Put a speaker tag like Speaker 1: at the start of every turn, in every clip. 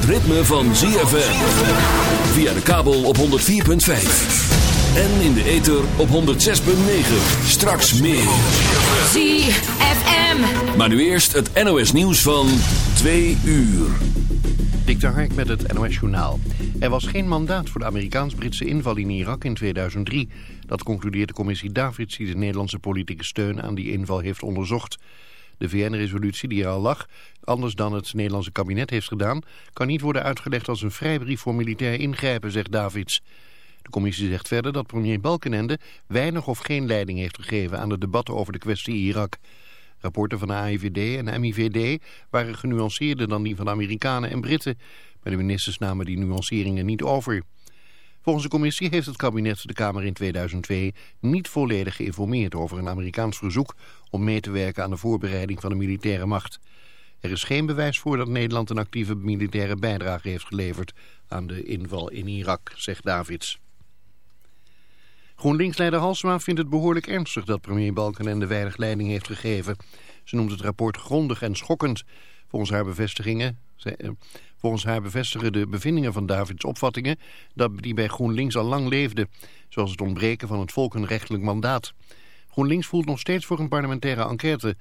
Speaker 1: het ritme van ZFM. Via de kabel op 104.5. En in de ether op 106.9. Straks meer.
Speaker 2: ZFM.
Speaker 1: Maar nu eerst het NOS nieuws van 2 uur.
Speaker 3: Dik de Hark met het NOS Journaal. Er was geen mandaat voor de Amerikaans-Britse inval in Irak in 2003. Dat concludeert de commissie Davids die de Nederlandse politieke steun aan die inval heeft onderzocht. De VN-resolutie die er al lag, anders dan het Nederlandse kabinet heeft gedaan... kan niet worden uitgelegd als een vrijbrief voor militair ingrijpen, zegt Davids. De commissie zegt verder dat premier Balkenende weinig of geen leiding heeft gegeven aan de debatten over de kwestie Irak. Rapporten van de AIVD en MIVD waren genuanceerder dan die van de Amerikanen en Britten. Maar de ministers namen die nuanceringen niet over. Volgens de commissie heeft het kabinet de Kamer in 2002 niet volledig geïnformeerd over een Amerikaans verzoek om mee te werken aan de voorbereiding van de militaire macht. Er is geen bewijs voor dat Nederland een actieve militaire bijdrage heeft geleverd aan de inval in Irak, zegt Davids. GroenLinks-leider Halsema vindt het behoorlijk ernstig dat premier Balkenende weinig leiding heeft gegeven. Ze noemt het rapport grondig en schokkend. Volgens haar, bevestigingen, eh, volgens haar bevestigen de bevindingen van Davids opvattingen dat die bij GroenLinks al lang leefden. Zoals het ontbreken van het volkenrechtelijk mandaat. GroenLinks voelt nog steeds voor een parlementaire enquête.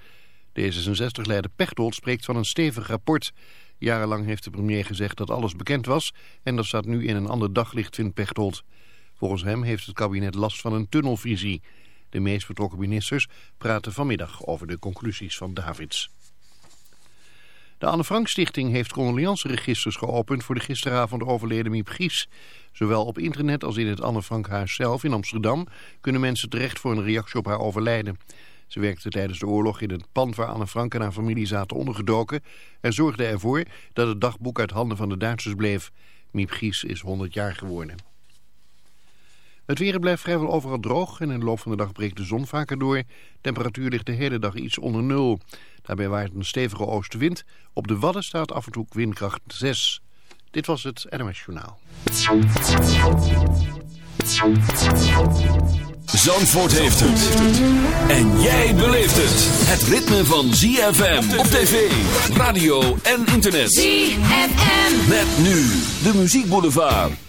Speaker 3: D66-leider Pechtold spreekt van een stevig rapport. Jarenlang heeft de premier gezegd dat alles bekend was en dat staat nu in een ander daglicht, vindt Pechtold. Volgens hem heeft het kabinet last van een tunnelvisie. De meest betrokken ministers praten vanmiddag over de conclusies van Davids. De Anne Frank Stichting heeft condoleanceregisters geopend voor de gisteravond overleden Miep Gies. Zowel op internet als in het Anne Frank Huis zelf in Amsterdam kunnen mensen terecht voor een reactie op haar overlijden. Ze werkte tijdens de oorlog in het pand waar Anne Frank en haar familie zaten ondergedoken en zorgde ervoor dat het dagboek uit handen van de Duitsers bleef. Miep Gies is 100 jaar geworden. Het weer blijft vrijwel overal droog en in de loop van de dag breekt de zon vaker door. Temperatuur ligt de hele dag iets onder nul. Daarbij waait een stevige oostenwind. Op de Wadden staat af en toe windkracht 6. Dit was het NMS Journaal.
Speaker 1: Zandvoort heeft het. En jij beleeft het. Het ritme van ZFM op tv, radio en internet.
Speaker 2: ZFM.
Speaker 1: Met nu de muziekboulevard.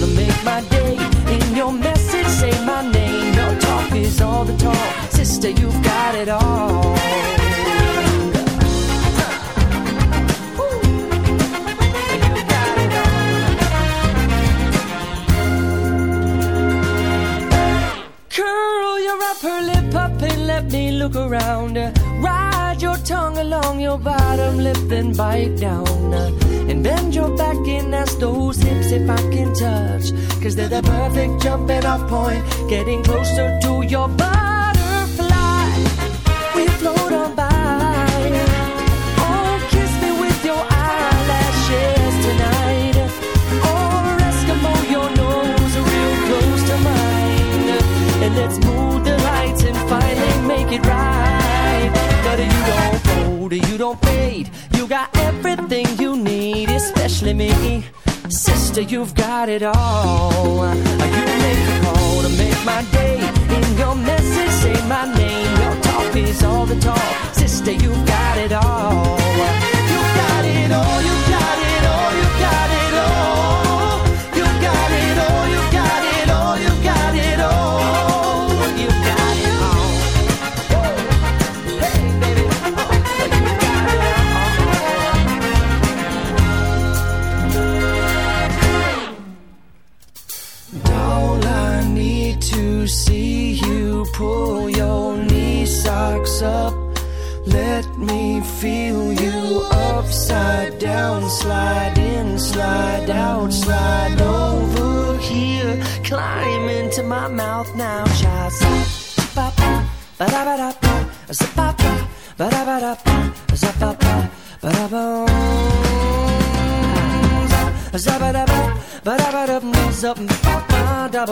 Speaker 4: to make my day. In your message, say my name. No talk is all the talk. Sister, you've got it all. look around. Ride your tongue along your bottom lip, then bite down. And bend your back looking at those hips if I can touch. Cause they're the perfect jumping off point, getting closer to your body. you've got it all.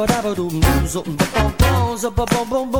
Speaker 4: dabba dabba.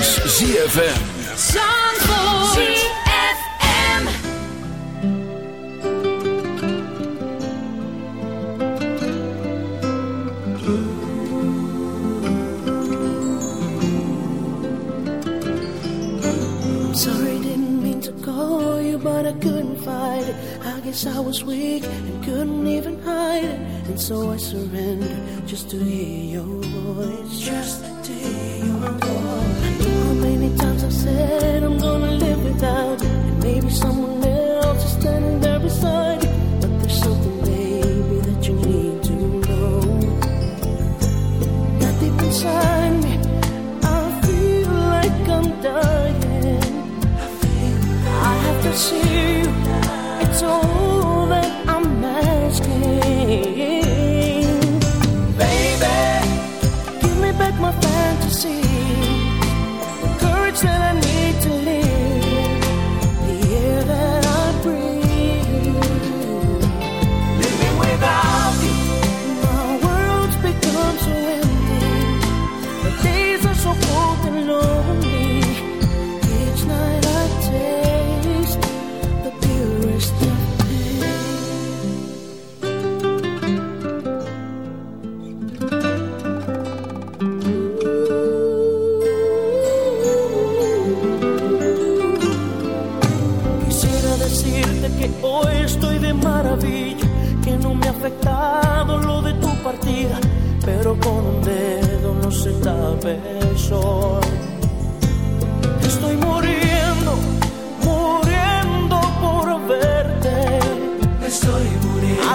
Speaker 4: is
Speaker 5: ZFM.
Speaker 6: Zandvoort.
Speaker 7: but I couldn't fight it. I guess I was weak and couldn't even hide it. And so I surrendered just to hear your voice. Just said I'm gonna live without you. And maybe someone else is standing there beside you. But there's something, baby, that you need to know. That deep inside me, I feel like I'm dying. I have to see.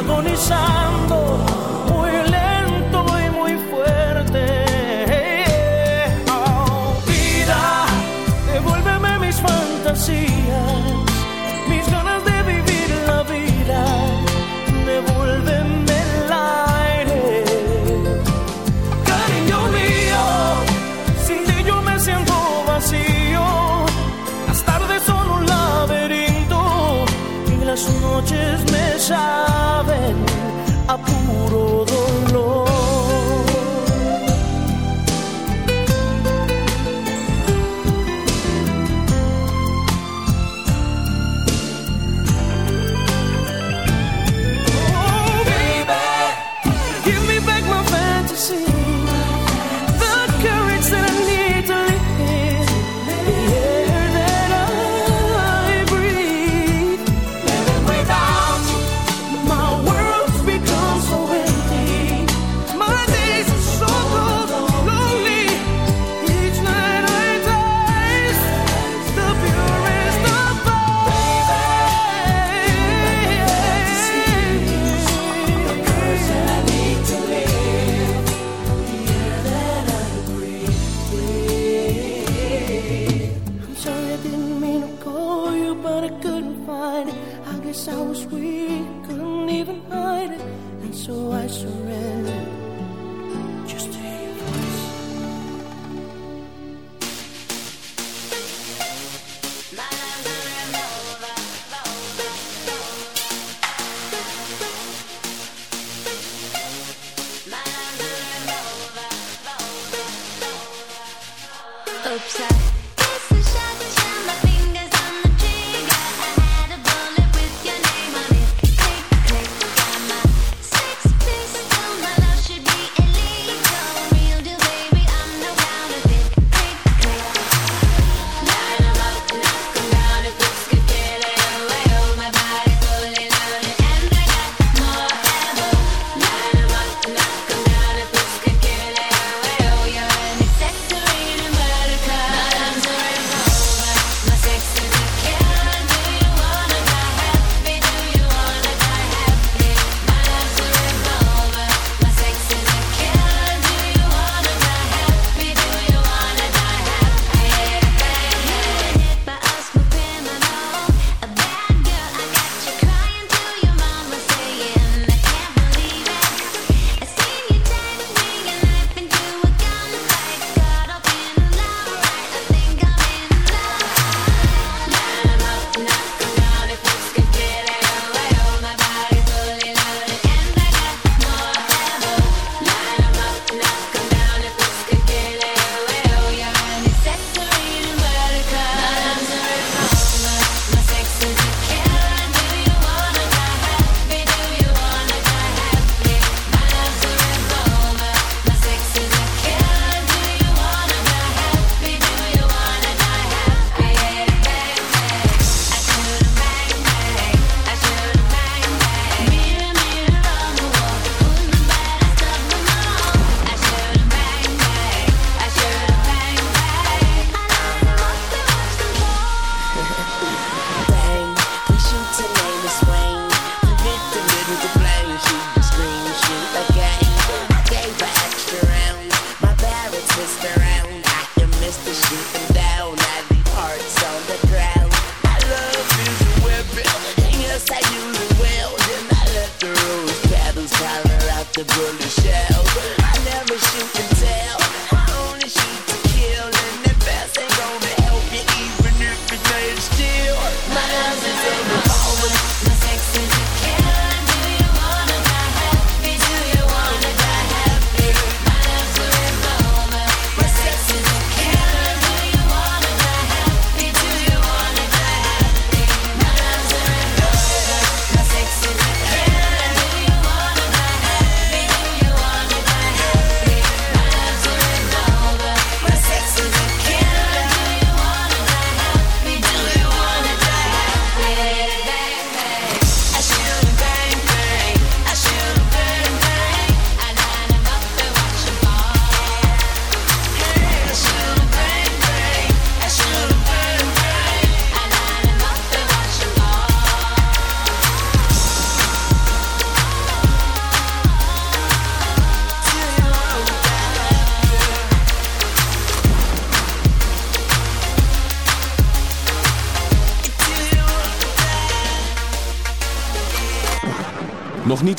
Speaker 7: agonizando.
Speaker 8: side.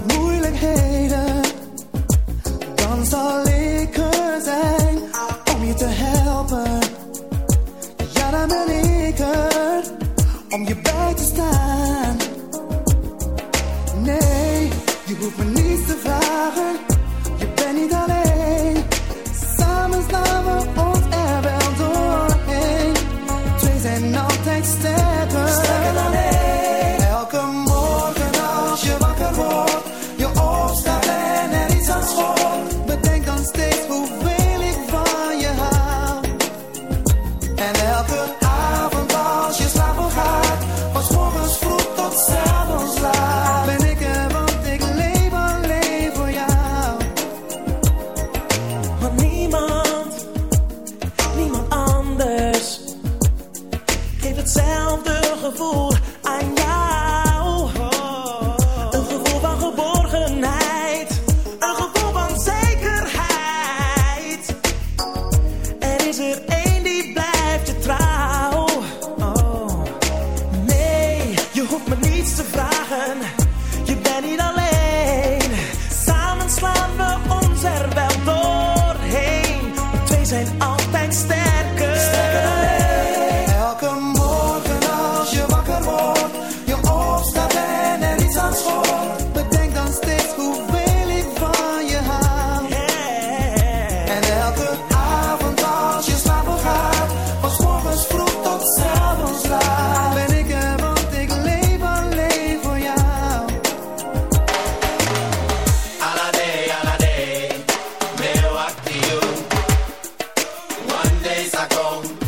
Speaker 9: but move. I go.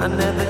Speaker 9: I never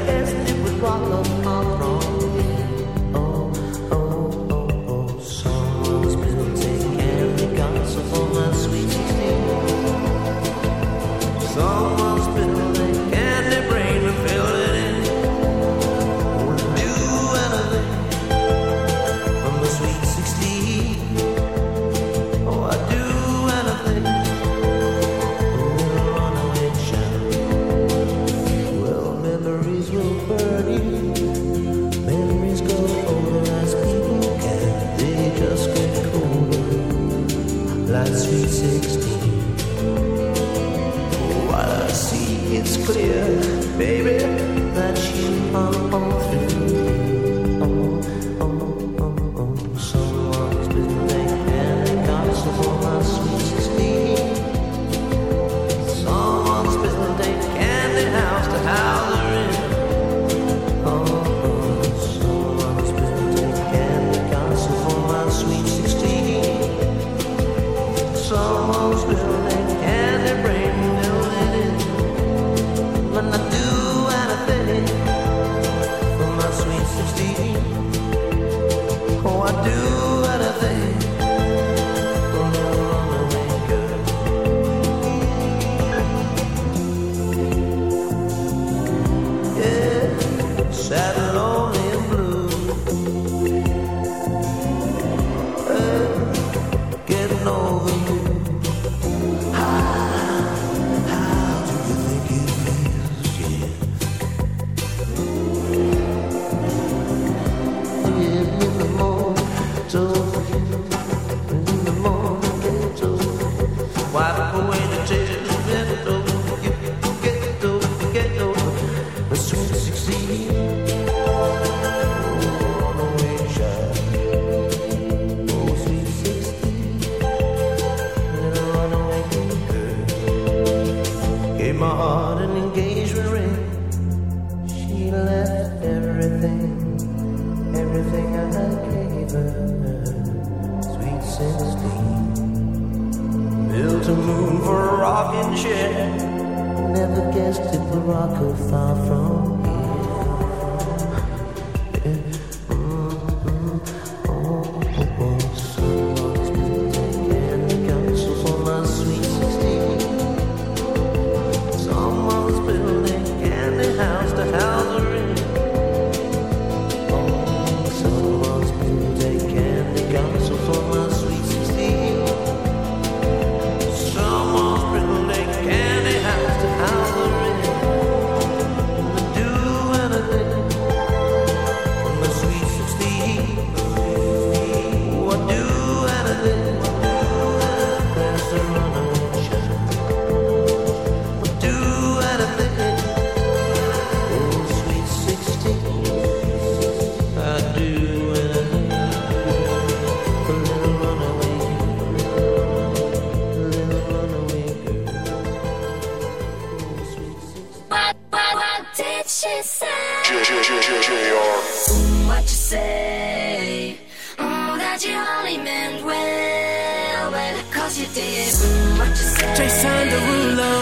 Speaker 10: Jason Derulo.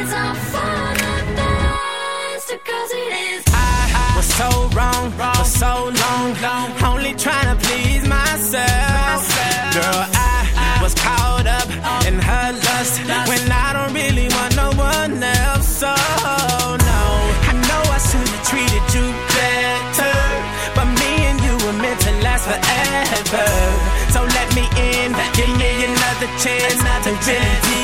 Speaker 6: It's all for the best, 'cause it is.
Speaker 10: I, was so wrong, for so long. Only trying to please myself. Girl, I, was caught up in her lust, when I don't really want no one else. So no, I know I should have treated you better, but me and you were meant to last forever chance not to really